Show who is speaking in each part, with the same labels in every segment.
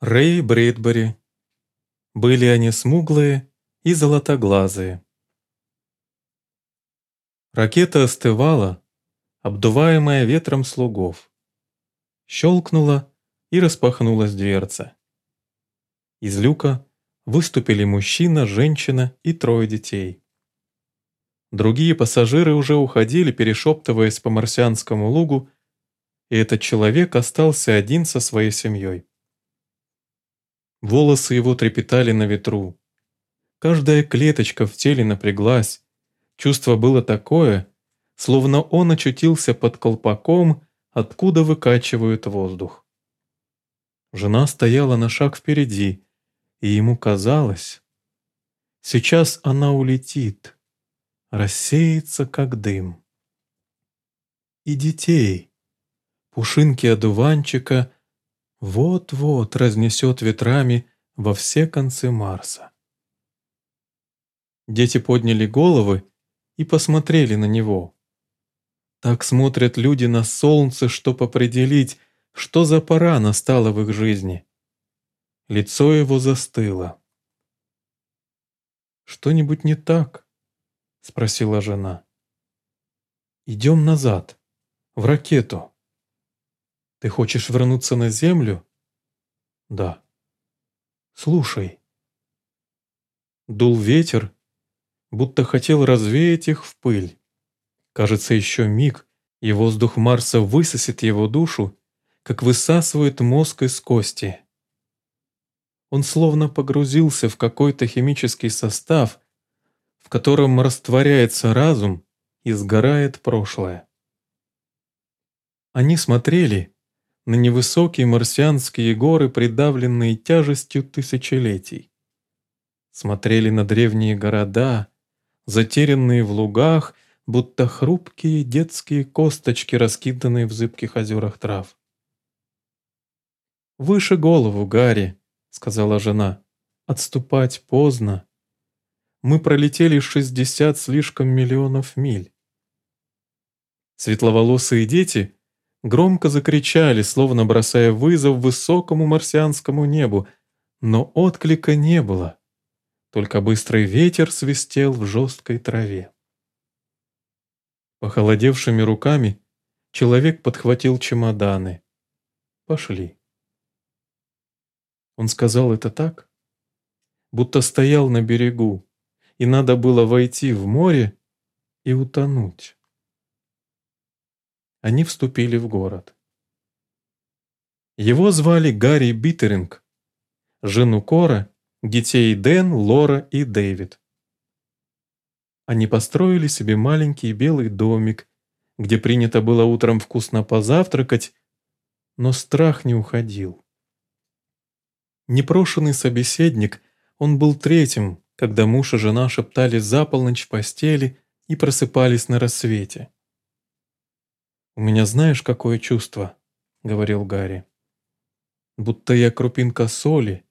Speaker 1: Рэй Брэдбери. Были они смуглые и золотоглазые. Ракета остывала, обдуваемая ветром слугов. Щелкнула и распахнулась дверца. Из люка выступили мужчина, женщина и трое детей. Другие пассажиры уже уходили, перешептываясь по марсианскому лугу, и этот человек остался один со своей семьей. Волосы его трепетали на ветру. Каждая клеточка в теле напряглась. Чувство было такое, словно он очутился под колпаком, откуда выкачивают воздух. Жена стояла на шаг впереди, и ему казалось, сейчас она улетит, рассеется, как дым. И детей, пушинки одуванчика — вот-вот разнесет ветрами во все концы Марса. Дети подняли головы и посмотрели на него. Так смотрят люди на солнце, чтобы определить, что за пора настала в их жизни. Лицо его застыло. «Что-нибудь не так?» — спросила жена. «Идем назад, в ракету». Ты хочешь вернуться на землю? Да. Слушай. Дул ветер, будто хотел развеять их в пыль. Кажется, еще миг, и воздух Марса высосет его душу, как высасывает мозг из кости. Он словно погрузился в какой-то химический состав, в котором растворяется разум и сгорает прошлое. Они смотрели, на невысокие марсианские горы, придавленные тяжестью тысячелетий. Смотрели на древние города, затерянные в лугах, будто хрупкие детские косточки, раскиданные в зыбких озерах трав. «Выше голову, Гарри», — сказала жена. «Отступать поздно. Мы пролетели шестьдесят слишком миллионов миль». Светловолосые дети — громко закричали, словно бросая вызов высокому марсианскому небу, но отклика не было. Только быстрый ветер свистел в жесткой траве. Похолодевшими руками человек подхватил чемоданы. «Пошли». Он сказал это так, будто стоял на берегу, и надо было войти в море и утонуть они вступили в город. Его звали Гарри Биттеринг, жену Кора, детей Дэн, Лора и Дэвид. Они построили себе маленький белый домик, где принято было утром вкусно позавтракать, но страх не уходил. Непрошенный собеседник, он был третьим, когда муж и жена шептались за полночь в постели и просыпались на рассвете. «У меня знаешь, какое чувство?» — говорил Гарри. «Будто я крупинка соли,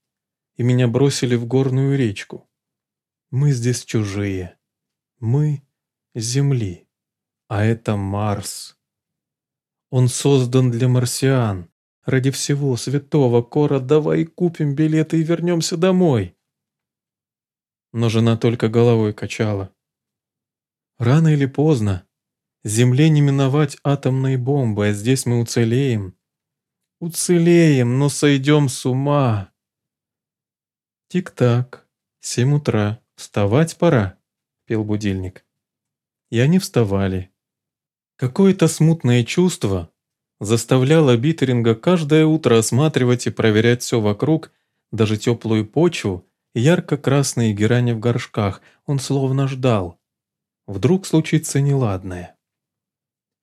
Speaker 1: и меня бросили в горную речку. Мы здесь чужие. Мы — Земли, а это Марс. Он создан для марсиан. Ради всего святого Кора давай купим билеты и вернемся домой». Но жена только головой качала. «Рано или поздно Земле не миновать атомной бомбы, а здесь мы уцелеем. Уцелеем, но сойдем с ума. Тик-так, семь утра, вставать пора, пел будильник. И они вставали. Какое-то смутное чувство заставляло Биттеринга каждое утро осматривать и проверять все вокруг, даже теплую почву, ярко-красные герани в горшках. Он словно ждал. Вдруг случится неладное.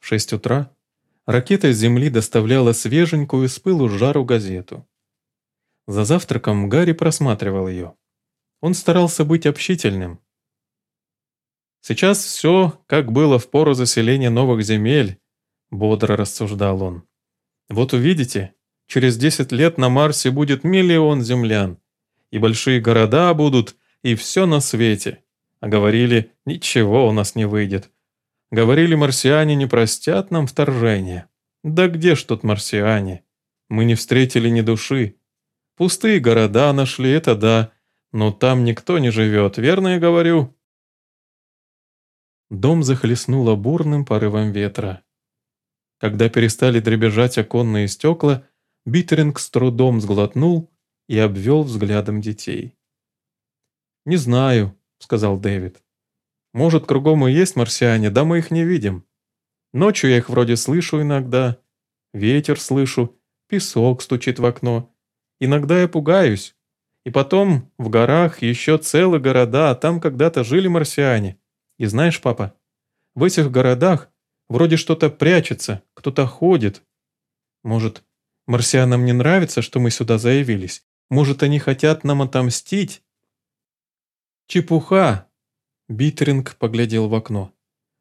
Speaker 1: Шесть утра ракета с Земли доставляла свеженькую с пылу жару газету. За завтраком Гарри просматривал ее. Он старался быть общительным. «Сейчас все, как было в пору заселения новых земель», — бодро рассуждал он. «Вот увидите, через десять лет на Марсе будет миллион землян, и большие города будут, и все на свете. А говорили, ничего у нас не выйдет, Говорили, марсиане не простят нам вторжение. Да где ж тут марсиане? Мы не встретили ни души. Пустые города нашли, это да, но там никто не живет, верно я говорю?» Дом захлестнуло бурным порывом ветра. Когда перестали дребезжать оконные стекла, Биттеринг с трудом сглотнул и обвел взглядом детей. «Не знаю», — сказал Дэвид. «Может, кругом и есть марсиане, да мы их не видим. Ночью я их вроде слышу иногда, ветер слышу, песок стучит в окно. Иногда я пугаюсь. И потом в горах еще целые города, а там когда-то жили марсиане. И знаешь, папа, в этих городах вроде что-то прячется, кто-то ходит. Может, марсианам не нравится, что мы сюда заявились? Может, они хотят нам отомстить? Чепуха! Битринг поглядел в окно.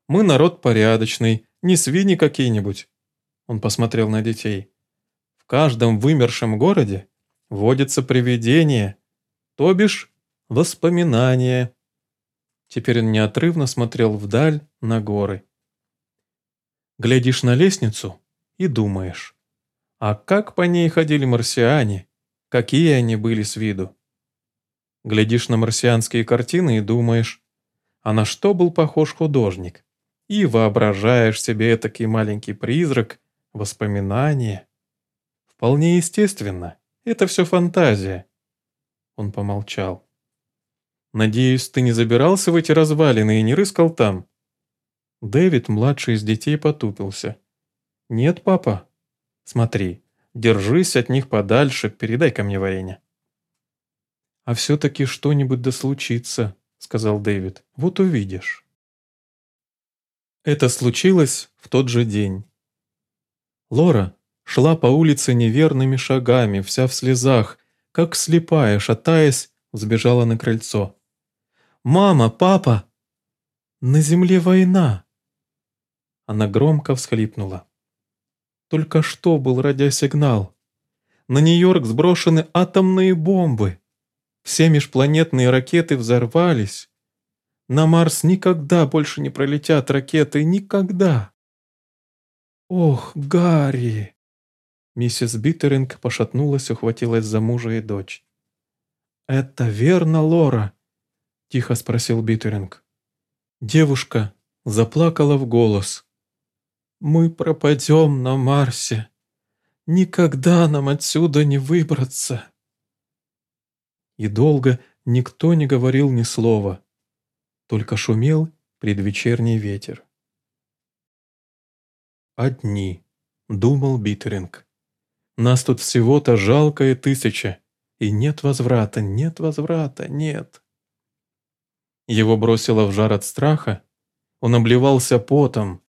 Speaker 1: Мы народ порядочный, не свиньи какие-нибудь. Он посмотрел на детей. В каждом вымершем городе водится привидение, то бишь воспоминания. Теперь он неотрывно смотрел вдаль на горы. Глядишь на лестницу и думаешь, а как по ней ходили марсиане, какие они были с виду? Глядишь на марсианские картины и думаешь, а на что был похож художник? И воображаешь себе такой маленький призрак, воспоминания. Вполне естественно, это все фантазия. Он помолчал. «Надеюсь, ты не забирался в эти развалины и не рыскал там?» Дэвид, младший из детей, потупился. «Нет, папа. Смотри, держись от них подальше, передай ко мне варенье». «А все-таки что-нибудь да случится», — сказал Дэвид. «Вот увидишь». Это случилось в тот же день. Лора шла по улице неверными шагами, вся в слезах, как слепая, шатаясь, взбежала на крыльцо. «Мама, папа! На земле война!» Она громко всхлипнула. Только что был радиосигнал. На Нью-Йорк сброшены атомные бомбы. Все межпланетные ракеты взорвались. На Марс никогда больше не пролетят ракеты, никогда. Ох, Гарри! Миссис Биттеринг пошатнулась, ухватилась за мужа и дочь. «Это верно, Лора?» – тихо спросил Биттеринг. Девушка заплакала в голос. «Мы пропадем на Марсе. Никогда нам отсюда не выбраться». И долго никто не говорил ни слова, только шумел предвечерний ветер. «Одни», — думал Биттеринг. «Нас тут всего-то жалкая тысяча, и нет возврата, нет возврата, нет». Его бросило в жар от страха, он обливался потом,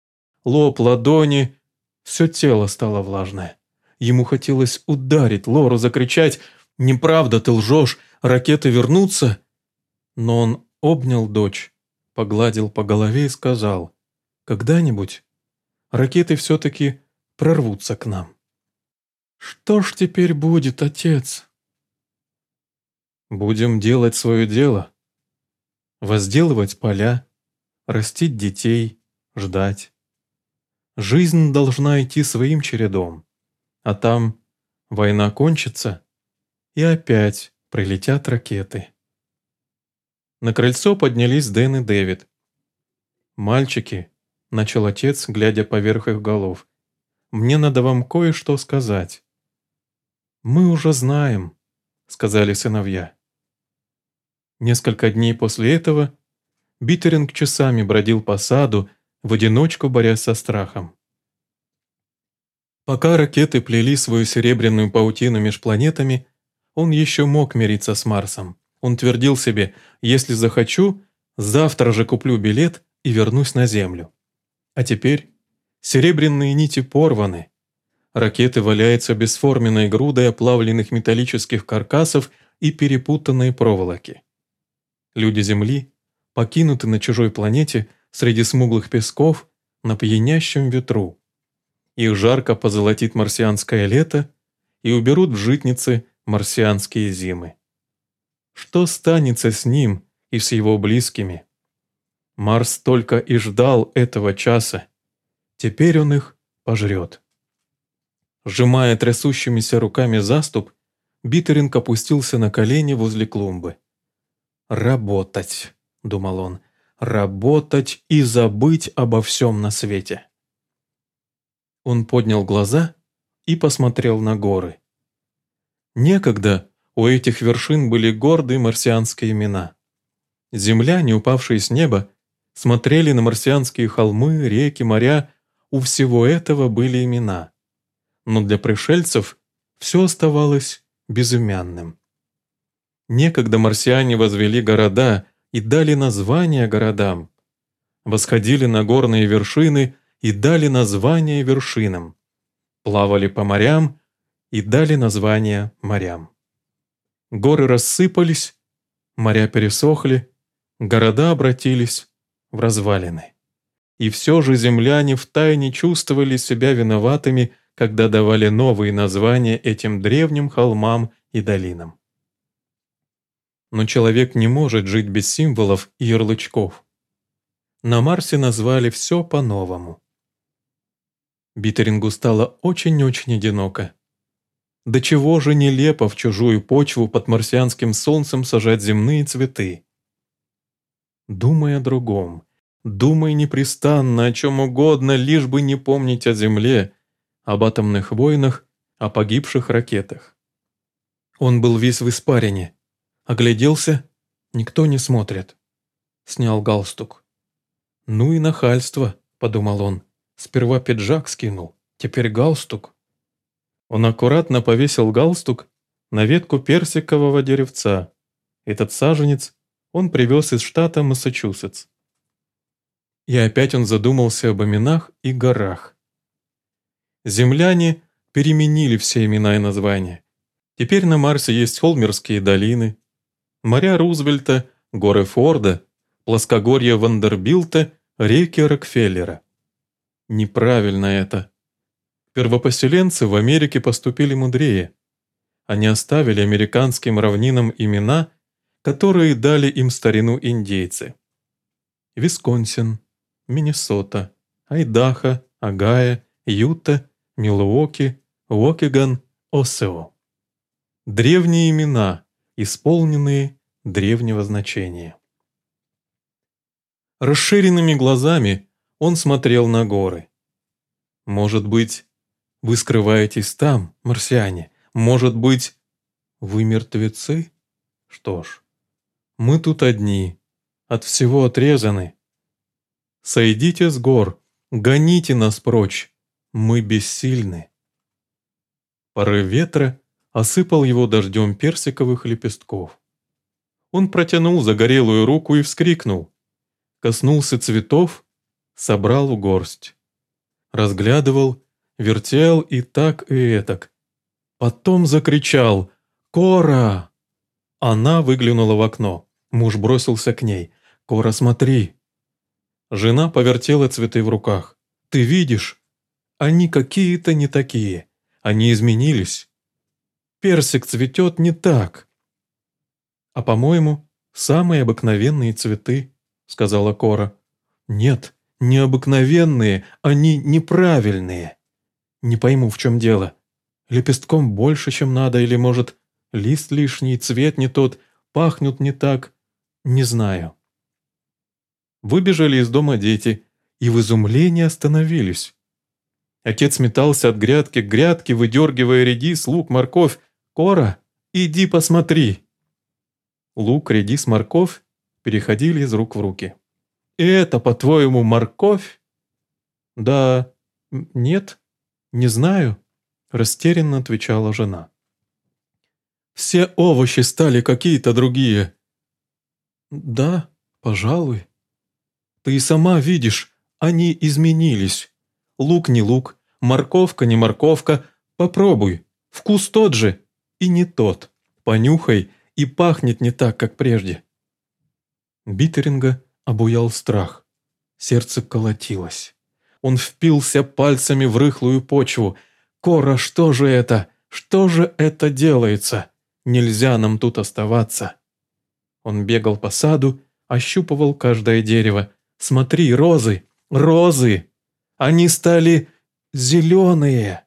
Speaker 1: лоб, ладони, все тело стало влажное. Ему хотелось ударить Лору, закричать «Неправда, ты лжешь, ракеты вернутся!» Но он обнял дочь, погладил по голове и сказал «Когда-нибудь ракеты все-таки прорвутся к нам». «Что ж теперь будет, отец?» «Будем делать свое дело. Возделывать поля, растить детей, ждать. Жизнь должна идти своим чередом, а там война кончится, и опять прилетят ракеты. На крыльцо поднялись Дэн и Дэвид. «Мальчики», — начал отец, глядя поверх их голов, — «мне надо вам кое-что сказать». «Мы уже знаем», — сказали сыновья. Несколько дней после этого Биттеринг часами бродил по саду, в одиночку борясь со страхом. Пока ракеты плели свою серебряную паутину меж планетами, он еще мог мириться с Марсом. Он твердил себе, если захочу, завтра же куплю билет и вернусь на Землю. А теперь серебряные нити порваны. Ракеты валяются бесформенной грудой оплавленных металлических каркасов и перепутанной проволоки. Люди Земли покинуты на чужой планете среди смуглых песков на пьянящем ветру. Их жарко позолотит марсианское лето и уберут в житницы марсианские зимы. Что станется с ним и с его близкими? Марс только и ждал этого часа. Теперь он их пожрет. Сжимая трясущимися руками заступ, Битеринг опустился на колени возле клумбы. «Работать», — думал он, — «работать и забыть обо всем на свете». Он поднял глаза и посмотрел на горы. Некогда у этих вершин были гордые марсианские имена. Земляне, упавшие с неба, смотрели на марсианские холмы, реки, моря, у всего этого были имена. Но для пришельцев все оставалось безымянным. Некогда марсиане возвели города и дали названия городам, восходили на горные вершины и дали названия вершинам, плавали по морям и дали названия морям. Горы рассыпались, моря пересохли, города обратились в развалины. И все же земляне втайне чувствовали себя виноватыми, когда давали новые названия этим древним холмам и долинам. Но человек не может жить без символов и ярлычков. На Марсе назвали все по-новому. Битерингу стало очень-очень одиноко. До чего же нелепо в чужую почву под марсианским солнцем сажать земные цветы. Думай о другом, думай непрестанно о чем угодно, лишь бы не помнить о Земле, об атомных войнах, о погибших ракетах. Он был весь в испарине. Огляделся, никто не смотрит. Снял галстук. «Ну и нахальство», — подумал он. Сперва пиджак скинул, теперь галстук. Он аккуратно повесил галстук на ветку персикового деревца. Этот саженец он привез из штата Массачусетс. И опять он задумался об именах и горах. Земляне переменили все имена и названия. Теперь на Марсе есть Холмерские долины, моря Рузвельта, горы Форда, плоскогорье Вандербилта, реки Рокфеллера. Неправильно это. Первопоселенцы в Америке поступили мудрее. Они оставили американским равнинам имена, которые дали им старину индейцы. Висконсин, Миннесота, Айдахо, Агая, Юта, Милуоки, Уокиган, Осео. Древние имена, исполненные древнего значения. Расширенными глазами он смотрел на горы. «Может быть, вы скрываетесь там, марсиане? Может быть, вы мертвецы? Что ж, мы тут одни, от всего отрезаны. Сойдите с гор, гоните нас прочь, мы бессильны». Порыв ветра осыпал его дождем персиковых лепестков. Он протянул загорелую руку и вскрикнул. Коснулся цветов собрал в горсть. Разглядывал, вертел и так, и этак. Потом закричал «Кора!». Она выглянула в окно. Муж бросился к ней. «Кора, смотри!» Жена повертела цветы в руках. «Ты видишь? Они какие-то не такие. Они изменились. Персик цветет не так». «А по-моему, самые обыкновенные цветы», — сказала Кора. «Нет, необыкновенные, они неправильные. Не пойму, в чем дело. Лепестком больше, чем надо, или, может, лист лишний, цвет не тот, пахнут не так. Не знаю. Выбежали из дома дети и в изумлении остановились. Отец метался от грядки к грядке, выдергивая редис, лук, морковь. «Кора, иди посмотри!» Лук, редис, морковь переходили из рук в руки. «Это, по-твоему, морковь?» «Да... нет, не знаю», – растерянно отвечала жена. «Все овощи стали какие-то другие». «Да, пожалуй. Ты и сама видишь, они изменились. Лук не лук, морковка не морковка. Попробуй, вкус тот же и не тот. Понюхай, и пахнет не так, как прежде». Битеринга обуял страх. Сердце колотилось. Он впился пальцами в рыхлую почву. «Кора, что же это? Что же это делается? Нельзя нам тут оставаться!» Он бегал по саду, ощупывал каждое дерево. «Смотри, розы! Розы! Они стали зеленые!»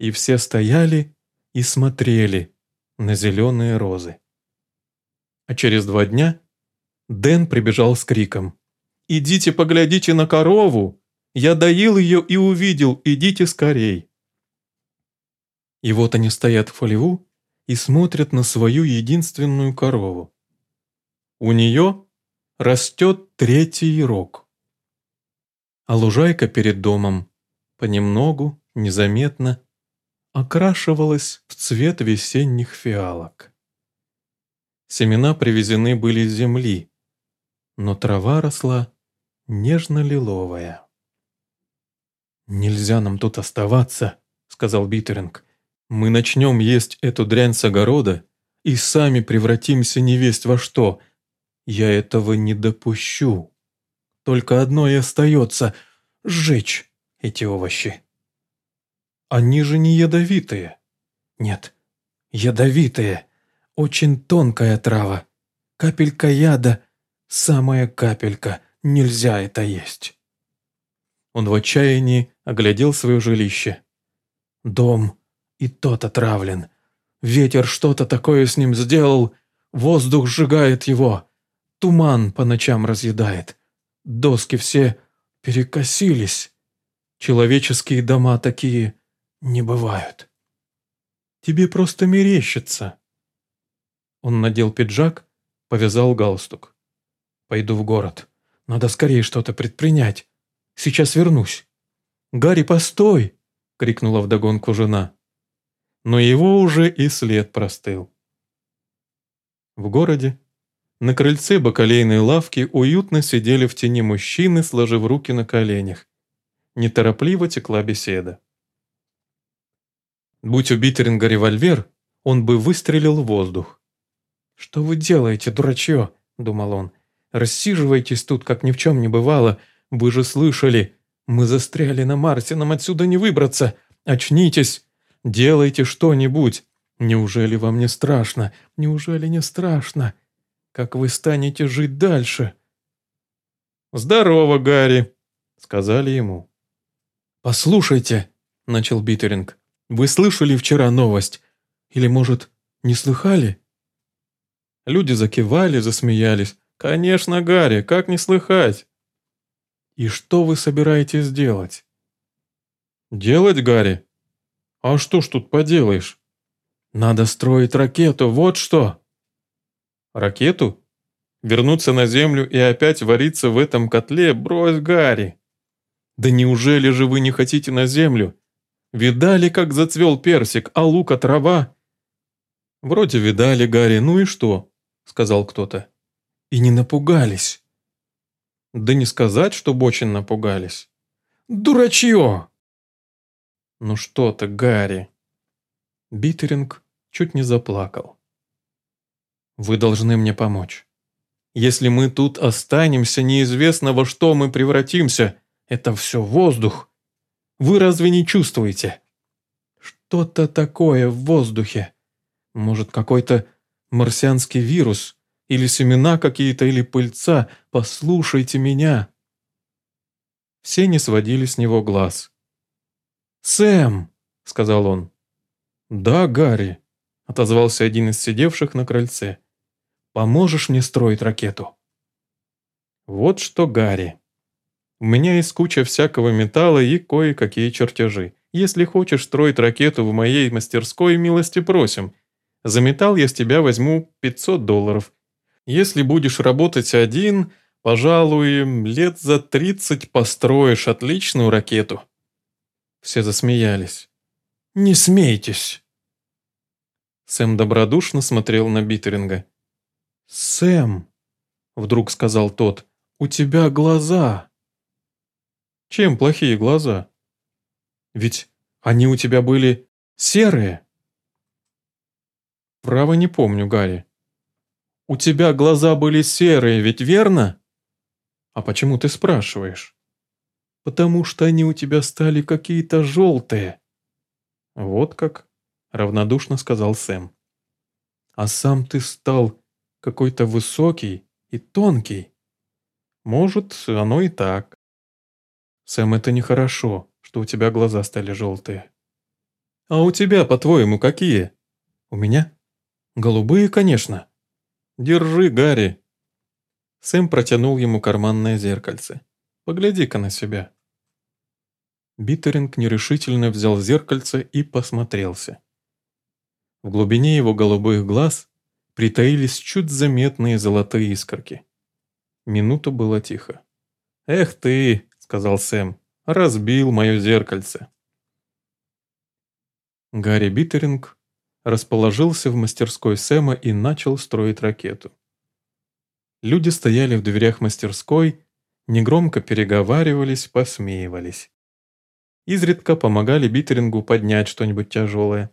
Speaker 1: И все стояли и смотрели на зеленые розы. А через два дня Дэн прибежал с криком. «Идите поглядите на корову! Я доил ее и увидел, идите скорей!» И вот они стоят в фолеву и смотрят на свою единственную корову. У нее растет третий рог. А лужайка перед домом понемногу, незаметно, окрашивалась в цвет весенних фиалок. Семена привезены были с земли, но трава росла нежно-лиловая. «Нельзя нам тут оставаться», — сказал Биттеринг. «Мы начнем есть эту дрянь с огорода и сами превратимся невесть во что. Я этого не допущу. Только одно и остается — сжечь эти овощи». «Они же не ядовитые». «Нет, ядовитые. Очень тонкая трава. Капелька яда, самая капелька. Нельзя это есть». Он в отчаянии оглядел свое жилище. Дом и тот отравлен. Ветер что-то такое с ним сделал, воздух сжигает его, туман по ночам разъедает. Доски все перекосились. Человеческие дома такие не бывают. Тебе просто мерещится. Он надел пиджак, повязал галстук. Пойду в город. Надо скорее что-то предпринять. Сейчас вернусь. «Гарри, постой!» — крикнула вдогонку жена. Но его уже и след простыл. В городе на крыльце бакалейной лавки уютно сидели в тени мужчины, сложив руки на коленях. Неторопливо текла беседа. Будь у Биттеринга револьвер, он бы выстрелил в воздух. «Что вы делаете, дурачье?» – думал он. «Рассиживайтесь тут, как ни в чем не бывало. Вы же слышали. Мы застряли на Марсе, нам отсюда не выбраться. Очнитесь. Делайте что-нибудь. Неужели вам не страшно? Неужели не страшно? Как вы станете жить дальше?» «Здорово, Гарри», — сказали ему. «Послушайте», — начал Биттеринг. Вы слышали вчера новость? Или, может, не слыхали?» Люди закивали, засмеялись. «Конечно, Гарри, как не слыхать?» «И что вы собираетесь делать?» «Делать, Гарри? А что ж тут поделаешь?» «Надо строить ракету, вот что!» «Ракету? Вернуться на Землю и опять вариться в этом котле? Брось, Гарри!» «Да неужели же вы не хотите на Землю? Видали, как зацвел персик, а лука трава?» «Вроде видали, Гарри, ну и что?» — сказал кто-то. «И не напугались». «Да не сказать, чтобы очень напугались». «Дурачье!» «Ну что ты, Гарри?» Биттеринг чуть не заплакал. «Вы должны мне помочь. Если мы тут останемся, неизвестно во что мы превратимся. Это все воздух. Вы разве не чувствуете? Что-то такое в воздухе. Может, какой-то марсианский вирус, или семена какие-то, или пыльца. Послушайте меня. Все не сводили с него глаз. «Сэм!» — сказал он. «Да, Гарри», — отозвался один из сидевших на крыльце. «Поможешь мне строить ракету?» «Вот что, Гарри», у меня есть куча всякого металла и кое-какие чертежи. Если хочешь строить ракету в моей мастерской, милости просим. За металл я с тебя возьму 500 долларов. Если будешь работать один, пожалуй, лет за 30 построишь отличную ракету». Все засмеялись. «Не смейтесь!» Сэм добродушно смотрел на Биттеринга. «Сэм!» — вдруг сказал тот. «У тебя глаза!» Чем плохие глаза? Ведь они у тебя были серые. Право не помню, Гарри. У тебя глаза были серые, ведь верно? А почему ты спрашиваешь? Потому что они у тебя стали какие-то желтые. Вот как, равнодушно сказал Сэм. А сам ты стал какой-то высокий и тонкий. Может, оно и так. «Сэм, это нехорошо, что у тебя глаза стали желтые». «А у тебя, по-твоему, какие?» «У меня?» «Голубые, конечно». «Держи, Гарри». Сэм протянул ему карманное зеркальце. «Погляди-ка на себя». Биттеринг нерешительно взял зеркальце и посмотрелся. В глубине его голубых глаз притаились чуть заметные золотые искорки. Минуту было тихо. «Эх ты!» — сказал Сэм. «Разбил мое зеркальце». Гарри Биттеринг расположился в мастерской Сэма и начал строить ракету. Люди стояли в дверях мастерской, негромко переговаривались, посмеивались. Изредка помогали Биттерингу поднять что-нибудь тяжелое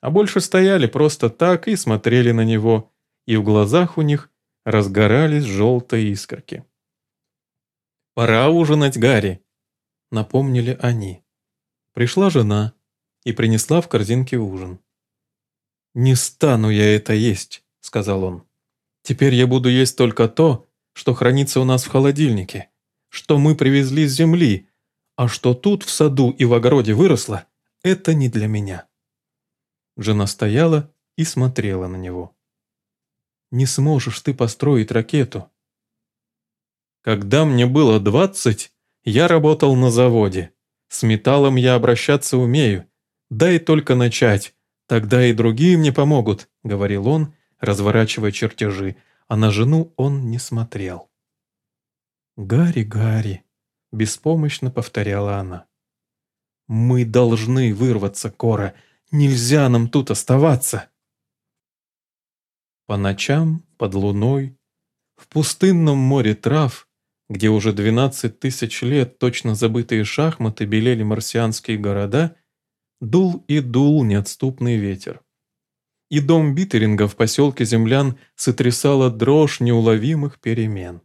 Speaker 1: а больше стояли просто так и смотрели на него, и в глазах у них разгорались желтые искорки. «Пора ужинать, Гарри!» — напомнили они. Пришла жена и принесла в корзинке ужин. «Не стану я это есть», — сказал он. «Теперь я буду есть только то, что хранится у нас в холодильнике, что мы привезли с земли, а что тут в саду и в огороде выросло, это не для меня». Жена стояла и смотрела на него. «Не сможешь ты построить ракету». «Когда мне было двадцать, я работал на заводе. С металлом я обращаться умею. Дай только начать, тогда и другие мне помогут», — говорил он, разворачивая чертежи, а на жену он не смотрел. «Гарри, Гарри», — беспомощно повторяла она. «Мы должны вырваться, Кора, Нельзя нам тут оставаться. По ночам, под луной, в пустынном море трав, где уже 12 тысяч лет точно забытые шахматы белели марсианские города, дул и дул неотступный ветер. И дом Биттеринга в поселке землян сотрясала дрожь неуловимых перемен.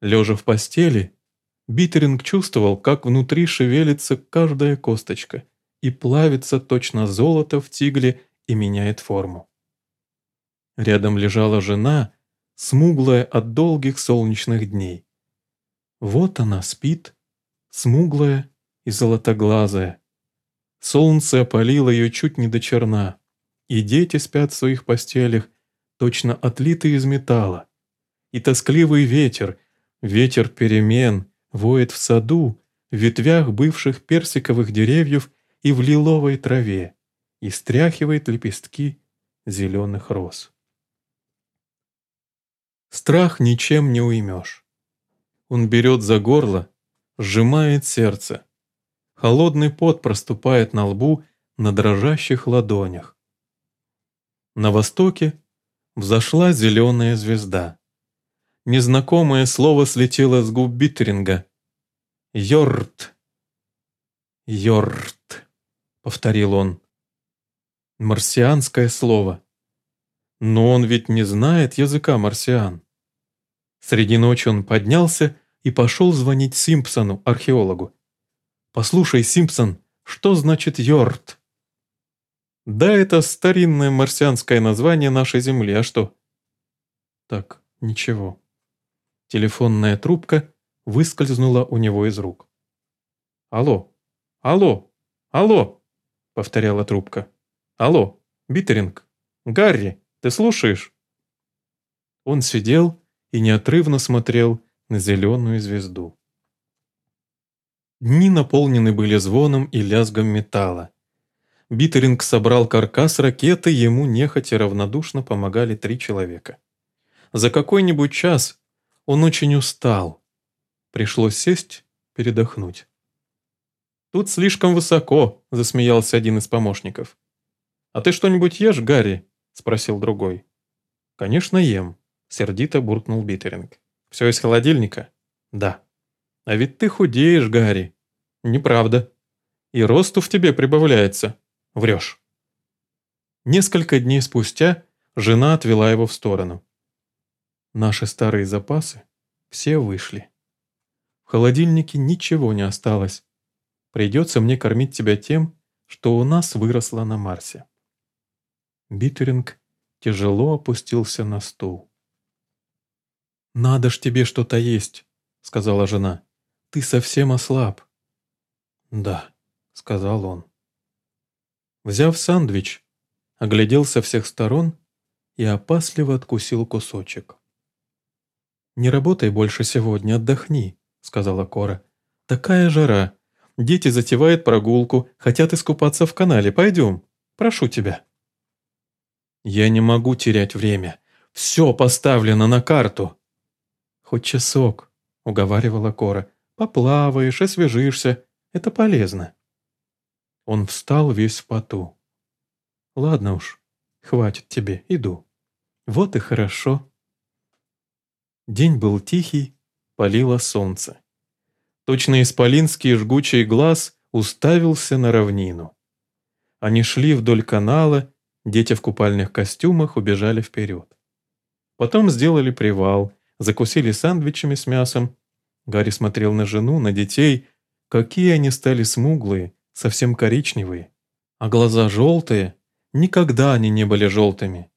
Speaker 1: Лежа в постели, Биттеринг чувствовал, как внутри шевелится каждая косточка – и плавится точно золото в тигле и меняет форму. Рядом лежала жена, смуглая от долгих солнечных дней. Вот она спит, смуглая и золотоглазая. Солнце опалило ее чуть не до черна, и дети спят в своих постелях, точно отлитые из металла. И тоскливый ветер, ветер перемен, воет в саду, в ветвях бывших персиковых деревьев и в лиловой траве, и стряхивает лепестки зеленых роз. Страх ничем не уймешь. Он берет за горло, сжимает сердце. Холодный пот проступает на лбу, на дрожащих ладонях. На востоке взошла зеленая звезда. Незнакомое слово слетело с губ Биттеринга. Йорт. Йорт повторил он. Марсианское слово. Но он ведь не знает языка марсиан. Среди ночи он поднялся и пошел звонить Симпсону, археологу. «Послушай, Симпсон, что значит Йорт?» «Да, это старинное марсианское название нашей Земли, а что?» «Так, ничего». Телефонная трубка выскользнула у него из рук. «Алло! Алло! Алло!» — повторяла трубка. «Алло, Биттеринг! Гарри, ты слушаешь?» Он сидел и неотрывно смотрел на зеленую звезду. Дни наполнены были звоном и лязгом металла. Биттеринг собрал каркас ракеты, ему нехотя равнодушно помогали три человека. За какой-нибудь час он очень устал. Пришлось сесть, передохнуть. «Тут слишком высоко», — засмеялся один из помощников. «А ты что-нибудь ешь, Гарри?» — спросил другой. «Конечно, ем», — сердито буркнул Биттеринг. «Все из холодильника?» «Да». «А ведь ты худеешь, Гарри». «Неправда. И росту в тебе прибавляется». «Врешь». Несколько дней спустя жена отвела его в сторону. Наши старые запасы все вышли. В холодильнике ничего не осталось, Придется мне кормить тебя тем, что у нас выросло на Марсе». Биттеринг тяжело опустился на стул. «Надо ж тебе что-то есть», — сказала жена. «Ты совсем ослаб». «Да», — сказал он. Взяв сандвич, оглядел со всех сторон и опасливо откусил кусочек. «Не работай больше сегодня, отдохни», — сказала Кора. «Такая жара. Дети затевают прогулку, хотят искупаться в канале. Пойдем, прошу тебя». «Я не могу терять время. Все поставлено на карту». «Хоть часок», — уговаривала Кора. «Поплаваешь, освежишься. Это полезно». Он встал весь в поту. «Ладно уж, хватит тебе, иду». «Вот и хорошо». День был тихий, палило солнце. Точно исполинский жгучий глаз уставился на равнину. Они шли вдоль канала, дети в купальных костюмах убежали вперед. Потом сделали привал, закусили сандвичами с мясом. Гарри смотрел на жену, на детей. Какие они стали смуглые, совсем коричневые. А глаза желтые. Никогда они не были желтыми.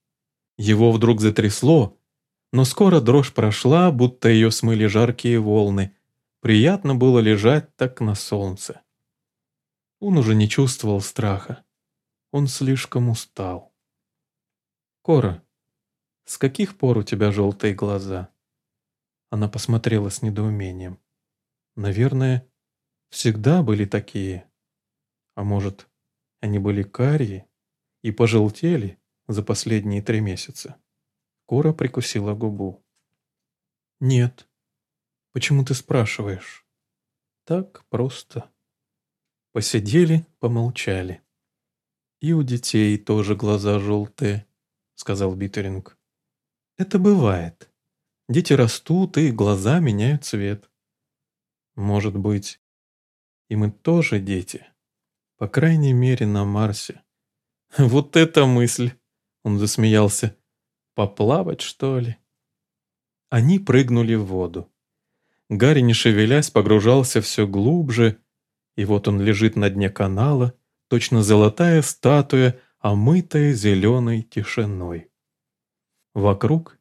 Speaker 1: Его вдруг затрясло, но скоро дрожь прошла, будто ее смыли жаркие волны. Приятно было лежать так на солнце. Он уже не чувствовал страха. Он слишком устал. «Кора, с каких пор у тебя желтые глаза?» Она посмотрела с недоумением. «Наверное, всегда были такие. А может, они были карие и пожелтели за последние три месяца?» Кора прикусила губу. «Нет. Почему ты спрашиваешь?» «Так просто». Посидели, помолчали. «И у детей тоже глаза желтые», — сказал Биттеринг. «Это бывает. Дети растут, и глаза меняют цвет. Может быть, и мы тоже дети. По крайней мере, на Марсе. Вот эта мысль! Он засмеялся. Поплавать, что ли? Они прыгнули в воду. Гарри, не шевелясь, погружался все глубже, и вот он лежит на дне канала, точно золотая статуя, омытая зеленой тишиной. Вокруг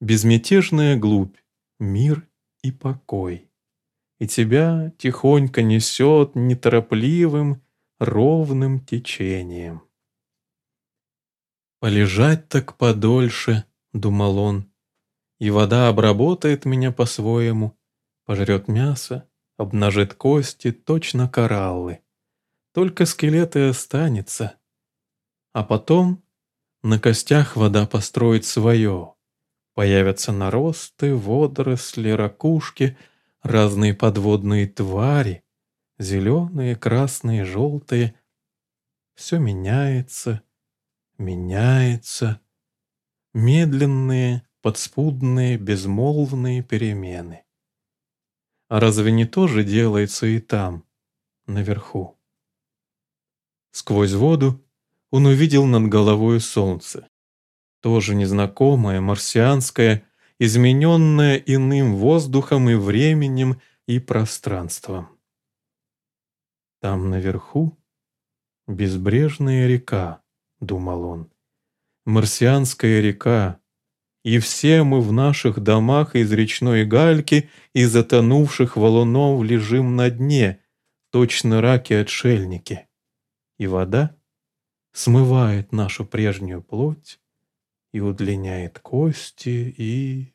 Speaker 1: безмятежная глубь, мир и покой. И тебя тихонько несет неторопливым, ровным течением. «Полежать так подольше», — думал он, «и вода обработает меня по-своему, пожрет мясо, обнажит кости, точно кораллы. Только скелеты останется. А потом на костях вода построит свое, Появятся наросты, водоросли, ракушки, разные подводные твари, зеленые, красные, желтые. Все меняется, меняется. Медленные, подспудные, безмолвные перемены. А разве не то же делается и там, наверху? Сквозь воду он увидел над головой солнце тоже незнакомое, марсианское, измененное иным воздухом и временем и пространством. Там наверху безбрежная река, думал он, марсианская река, и все мы в наших домах из речной гальки и затонувших валунов лежим на дне, точно раки-отшельники. И вода смывает нашу прежнюю плоть и удлиняет кости, и...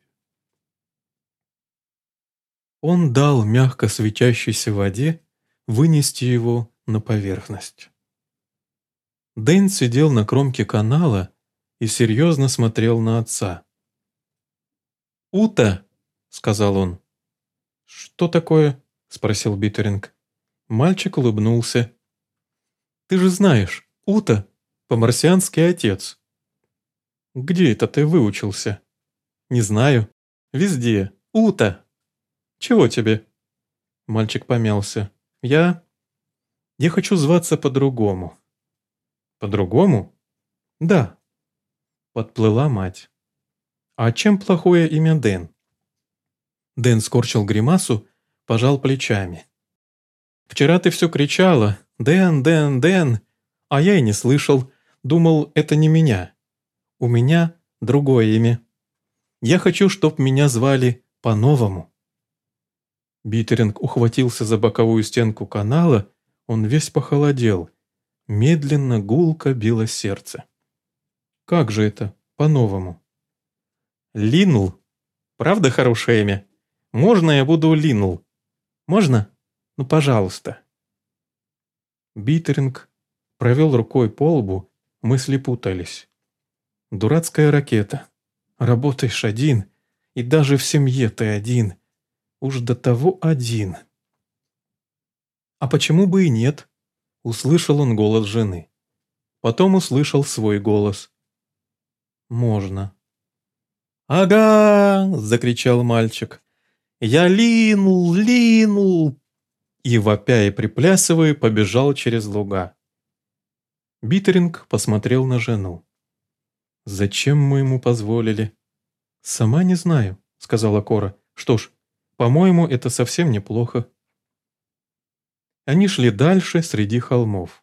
Speaker 1: Он дал мягко светящейся воде вынести его на поверхность. Дэн сидел на кромке канала и серьезно смотрел на отца. «Ута!» — сказал он. «Что такое?» — спросил Биттеринг. Мальчик улыбнулся. «Ты же знаешь, Ута — по-марсиански отец. «Где это ты выучился?» «Не знаю. Везде. Ута!» «Чего тебе?» Мальчик помялся. «Я... я хочу зваться по-другому». «По-другому?» «Да». Подплыла мать. «А чем плохое имя Дэн?» Дэн скорчил гримасу, пожал плечами. «Вчера ты все кричала «Дэн, Дэн, Дэн», а я и не слышал, думал, это не меня. У меня другое имя. Я хочу, чтоб меня звали по-новому». Биттеринг ухватился за боковую стенку канала, он весь похолодел. медленно гулко било сердце. Как же это, по-новому? Линул? Правда хорошее имя? Можно я буду Линул? Можно? Ну, пожалуйста. Битеринг провел рукой по лбу, мысли путались. Дурацкая ракета. Работаешь один, и даже в семье ты один. Уж до того один. А почему бы и нет? Услышал он голос жены. Потом услышал свой голос. Можно. «Ага!» – закричал мальчик. «Я линул, линул!» И, вопя и приплясывая, побежал через луга. Битеринг посмотрел на жену. «Зачем мы ему позволили?» «Сама не знаю», — сказала Кора. «Что ж, по-моему, это совсем неплохо». Они шли дальше среди холмов.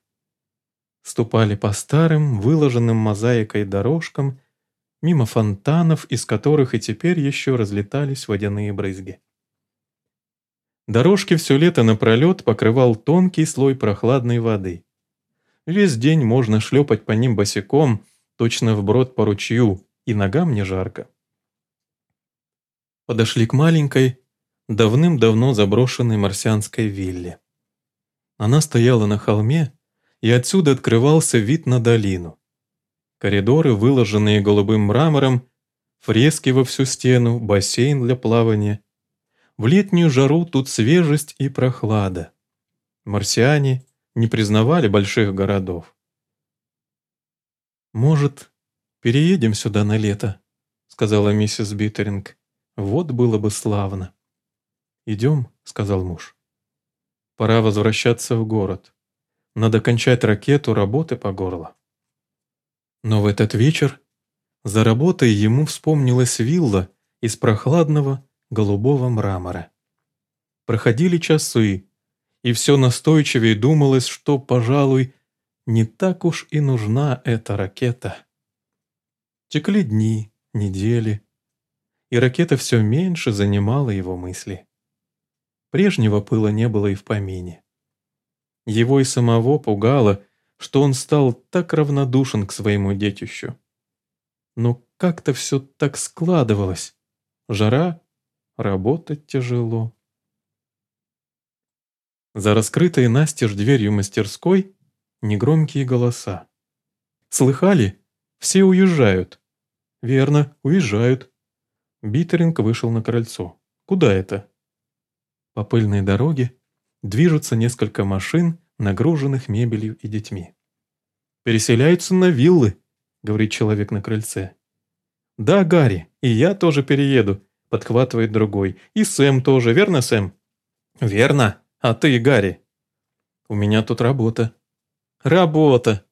Speaker 1: Ступали по старым, выложенным мозаикой дорожкам, мимо фонтанов, из которых и теперь еще разлетались водяные брызги. Дорожки все лето напролет покрывал тонкий слой прохладной воды. Весь день можно шлепать по ним босиком, точно вброд по ручью, и ногам не жарко. Подошли к маленькой, давным-давно заброшенной марсианской вилле. Она стояла на холме, и отсюда открывался вид на долину. Коридоры, выложенные голубым мрамором, фрески во всю стену, бассейн для плавания. В летнюю жару тут свежесть и прохлада. Марсиане не признавали больших городов. «Может, переедем сюда на лето?» — сказала миссис Биттеринг. «Вот было бы славно». «Идем», — сказал муж. «Пора возвращаться в город. Надо кончать ракету работы по горло». Но в этот вечер за работой ему вспомнилась вилла из прохладного голубого мрамора. Проходили часы, и все настойчивее думалось, что, пожалуй, не так уж и нужна эта ракета. Текли дни, недели, и ракета все меньше занимала его мысли. Прежнего пыла не было и в помине. Его и самого пугало, что он стал так равнодушен к своему детищу. Но как-то все так складывалось. Жара, работать тяжело. За раскрытой настежь дверью мастерской негромкие голоса. «Слыхали? Все уезжают». «Верно, уезжают». Биттеринг вышел на крыльцо. «Куда это?» По пыльной дороге движутся несколько машин, нагруженных мебелью и детьми. «Переселяются на виллы», — говорит человек на крыльце. «Да, Гарри, и я тоже перееду», — подхватывает другой. «И Сэм тоже, верно, Сэм?» «Верно. А ты, Гарри?» «У меня тут работа». «Работа!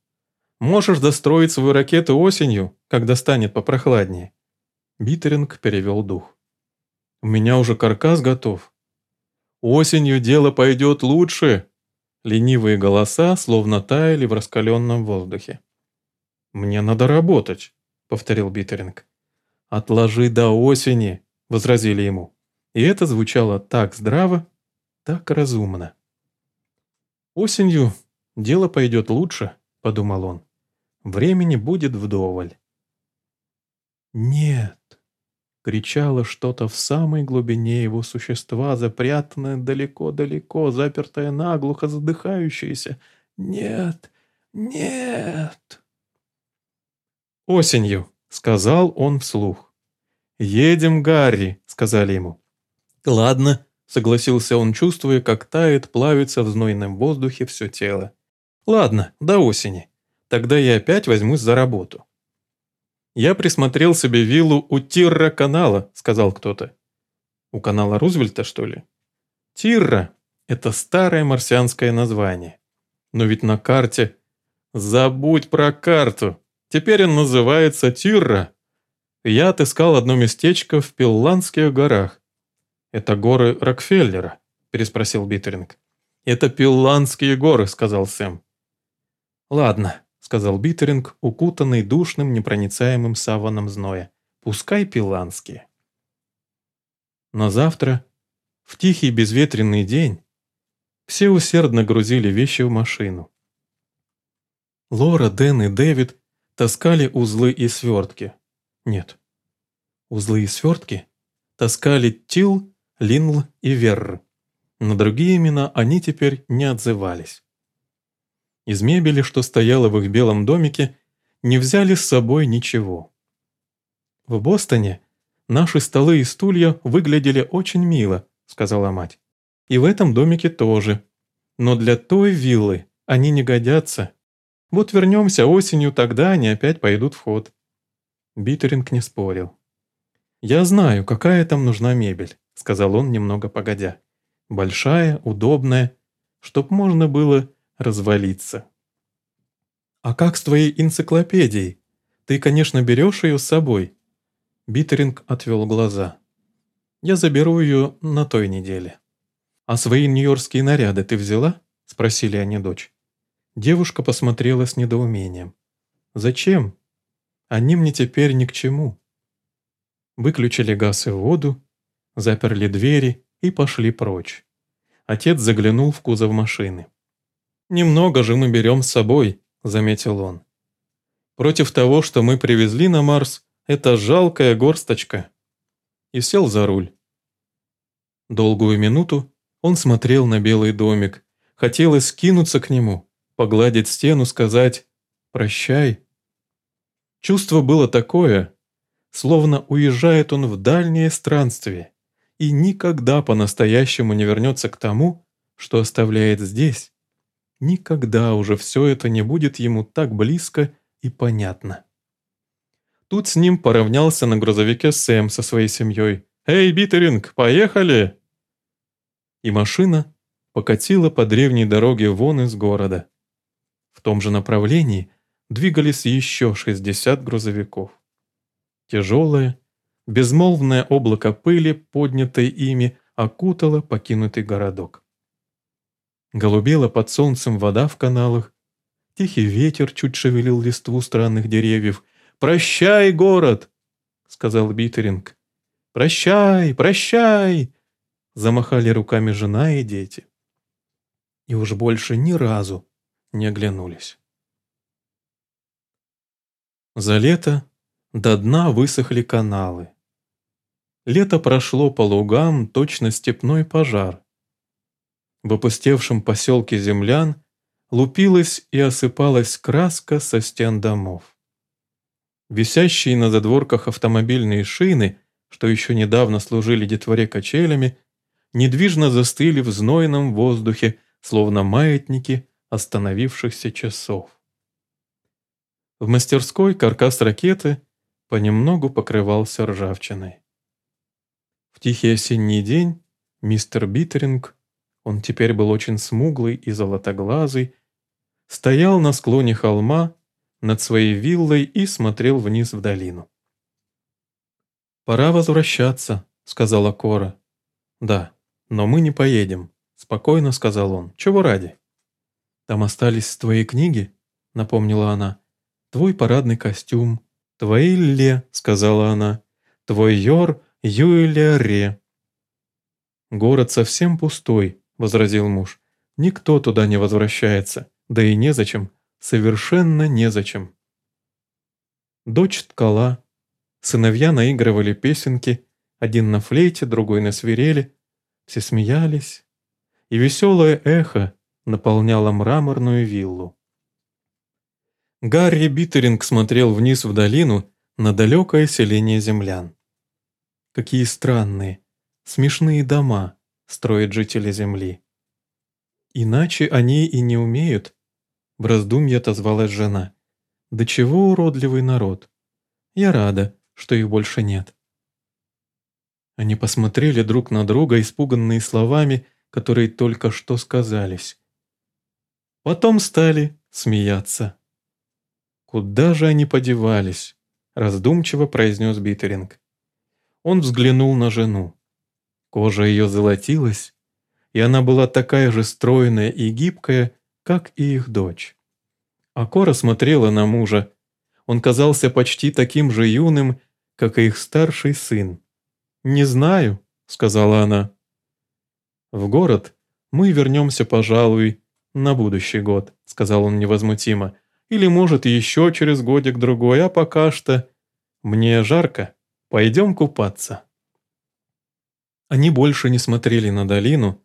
Speaker 1: Можешь достроить свою ракету осенью, когда станет попрохладнее». Биттеринг перевел дух. «У меня уже каркас готов». «Осенью дело пойдет лучше», Ленивые голоса словно таяли в раскаленном воздухе. «Мне надо работать», — повторил Биттеринг. «Отложи до осени», — возразили ему. И это звучало так здраво, так разумно. «Осенью дело пойдет лучше», — подумал он. «Времени будет вдоволь». «Нет», — кричало что-то в самой глубине его существа, запрятанное далеко-далеко, запертое наглухо, задыхающееся. «Нет, нет». «Осенью», — сказал он вслух. «Едем, Гарри», — сказали ему. «Ладно», Согласился он, чувствуя, как тает, плавится в знойном воздухе все тело. «Ладно, до осени. Тогда я опять возьмусь за работу». «Я присмотрел себе виллу у Тирра-канала», — сказал кто-то. «У канала Рузвельта, что ли?» «Тирра» — это старое марсианское название. Но ведь на карте... Забудь про карту. Теперь он называется Тирра. Я отыскал одно местечко в Пилландских горах. «Это горы Рокфеллера?» – переспросил Биттеринг. «Это Пилландские горы», – сказал Сэм. «Ладно», – сказал Биттеринг, укутанный душным непроницаемым саваном зноя. «Пускай Пилландские». Но завтра, в тихий безветренный день, все усердно грузили вещи в машину. Лора, Дэн и Дэвид таскали узлы и свертки. Нет. Узлы и свертки таскали Тил, Линл и Верр. На другие имена они теперь не отзывались. Из мебели, что стояла в их белом домике, не взяли с собой ничего. В Бостоне наши столы и стулья выглядели очень мило, сказала мать. И в этом домике тоже. Но для той виллы они не годятся. Вот вернемся осенью, тогда они опять пойдут в ход. Биттеринг не спорил. «Я знаю, какая там нужна мебель», — сказал он немного погодя. «Большая, удобная, чтоб можно было развалиться». «А как с твоей энциклопедией? Ты, конечно, берешь ее с собой?» Биттеринг отвел глаза. «Я заберу ее на той неделе». «А свои нью-йоркские наряды ты взяла?» – спросили они дочь. Девушка посмотрела с недоумением. «Зачем? Они мне теперь ни к чему». Выключили газ и воду, заперли двери и пошли прочь. Отец заглянул в кузов машины. «Немного же мы берем с собой», – заметил он. «Против того, что мы привезли на Марс, это жалкая горсточка». И сел за руль. Долгую минуту он смотрел на белый домик. Хотелось скинуться к нему, погладить стену, сказать «прощай». Чувство было такое, словно уезжает он в дальнее странствие и никогда по-настоящему не вернется к тому, что оставляет здесь. Никогда уже все это не будет ему так близко и понятно. Тут с ним поравнялся на грузовике Сэм со своей семьей. «Эй, Биттеринг, поехали!» и машина покатила по древней дороге вон из города. В том же направлении двигались еще 60 грузовиков. Тяжелое, безмолвное облако пыли, поднятое ими, окутало покинутый городок. Голубела под солнцем вода в каналах, тихий ветер чуть шевелил листву странных деревьев. «Прощай, город!» — сказал Биттеринг. «Прощай, прощай!» замахали руками жена и дети. И уж больше ни разу не оглянулись. За лето до дна высохли каналы. Лето прошло по лугам точно степной пожар. В опустевшем поселке землян лупилась и осыпалась краска со стен домов. Висящие на задворках автомобильные шины, что еще недавно служили детворе качелями, недвижно застыли в знойном воздухе, словно маятники остановившихся часов. В мастерской каркас ракеты понемногу покрывался ржавчиной. В тихий осенний день мистер Биттеринг, он теперь был очень смуглый и золотоглазый, стоял на склоне холма над своей виллой и смотрел вниз в долину. «Пора возвращаться», — сказала Кора. «Да, «Но мы не поедем», — спокойно сказал он. «Чего ради?» «Там остались твои книги?» — напомнила она. «Твой парадный костюм». «Твои ле», — сказала она. «Твой йор юэле «Город совсем пустой», — возразил муж. «Никто туда не возвращается, да и незачем, совершенно незачем». Дочь ткала, сыновья наигрывали песенки, один на флейте, другой на свирели, все смеялись, и веселое эхо наполняло мраморную виллу. Гарри Биттеринг смотрел вниз в долину на далекое селение землян. Какие странные, смешные дома строят жители земли. Иначе они и не умеют, в раздумье отозвалась жена. Да чего уродливый народ. Я рада, что их больше нет. Они посмотрели друг на друга, испуганные словами, которые только что сказались. Потом стали смеяться. «Куда же они подевались?» – раздумчиво произнес Биттеринг. Он взглянул на жену. Кожа ее золотилась, и она была такая же стройная и гибкая, как и их дочь. А Кора смотрела на мужа. Он казался почти таким же юным, как и их старший сын. «Не знаю», — сказала она. «В город мы вернемся, пожалуй, на будущий год», — сказал он невозмутимо. Или, может, еще через годик-другой, а пока что... Мне жарко, пойдем купаться». Они больше не смотрели на долину.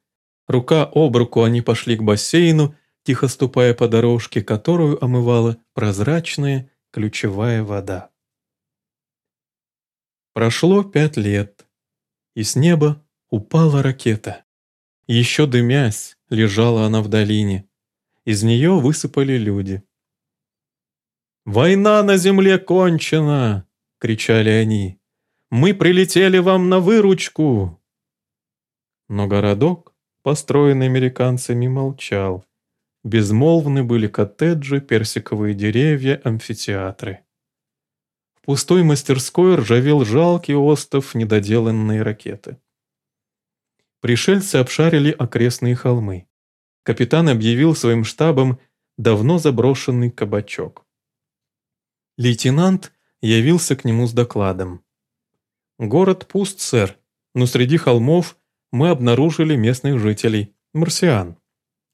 Speaker 1: Рука об руку они пошли к бассейну, тихо ступая по дорожке, которую омывала прозрачная ключевая вода. Прошло пять лет, и с неба упала ракета. Еще дымясь, лежала она в долине. Из нее высыпали люди. «Война на земле кончена!» — кричали они. «Мы прилетели вам на выручку!» Но городок, построенный американцами, молчал. Безмолвны были коттеджи, персиковые деревья, амфитеатры. В пустой мастерской ржавел жалкий остов недоделанной ракеты. Пришельцы обшарили окрестные холмы. Капитан объявил своим штабом давно заброшенный кабачок. Лейтенант явился к нему с докладом. «Город пуст, сэр, но среди холмов мы обнаружили местных жителей, марсиан.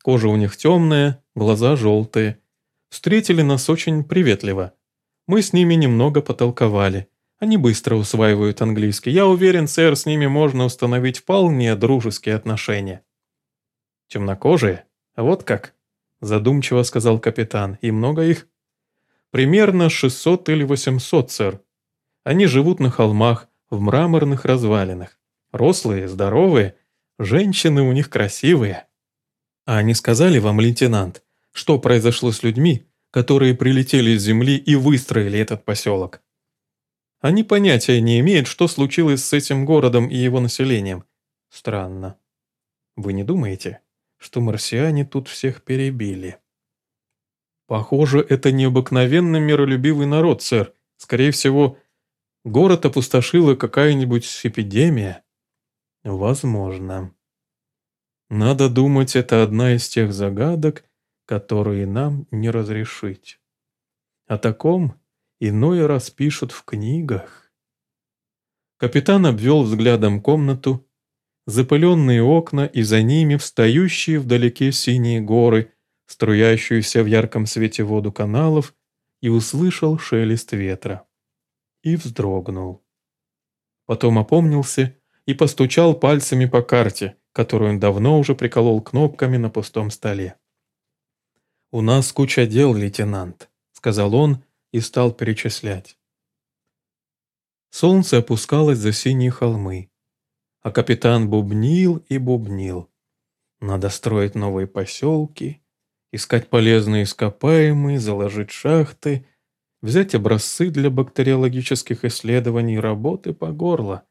Speaker 1: Кожа у них темная, глаза желтые. Встретили нас очень приветливо. Мы с ними немного потолковали. Они быстро усваивают английский. Я уверен, сэр, с ними можно установить вполне дружеские отношения. Темнокожие? А вот как? Задумчиво сказал капитан. И много их? Примерно 600 или 800, сэр. Они живут на холмах, в мраморных развалинах. Рослые, здоровые, женщины у них красивые. А они сказали вам, лейтенант, что произошло с людьми, которые прилетели с земли и выстроили этот поселок? Они понятия не имеют, что случилось с этим городом и его населением. Странно. Вы не думаете, что марсиане тут всех перебили? Похоже, это необыкновенно миролюбивый народ, сэр. Скорее всего, город опустошила какая-нибудь эпидемия. Возможно. Надо думать, это одна из тех загадок, которые нам не разрешить. О таком иной раз пишут в книгах. Капитан обвел взглядом комнату, запыленные окна и за ними встающие вдалеке синие горы, струящуюся в ярком свете воду каналов, и услышал шелест ветра. И вздрогнул. Потом опомнился и постучал пальцами по карте, которую он давно уже приколол кнопками на пустом столе. «У нас куча дел, лейтенант», — сказал он и стал перечислять. Солнце опускалось за синие холмы, а капитан бубнил и бубнил. Надо строить новые поселки, искать полезные ископаемые, заложить шахты, взять образцы для бактериологических исследований, работы по горло.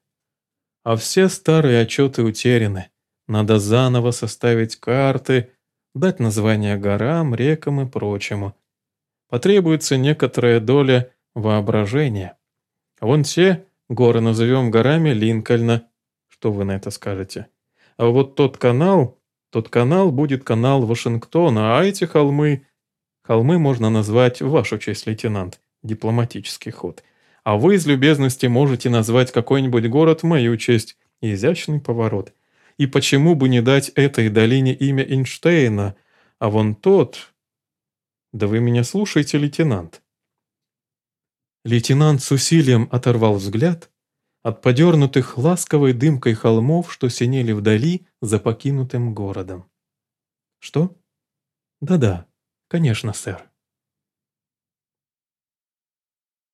Speaker 1: А все старые отчеты утеряны. Надо заново составить карты, дать названия горам, рекам и прочему. Потребуется некоторая доля воображения. Вон те горы назовем горами Линкольна. Что вы на это скажете? А вот тот канал, тот канал будет канал Вашингтона, а эти холмы... Холмы можно назвать в вашу честь, лейтенант. Дипломатический ход. А вы из любезности можете назвать какой-нибудь город в мою честь. Изящный поворот. И почему бы не дать этой долине имя Эйнштейна, а вон тот... Да вы меня слушаете, лейтенант. Лейтенант с усилием оторвал взгляд от подернутых ласковой дымкой холмов, что синели вдали за покинутым городом. «Что? Да-да, конечно, сэр».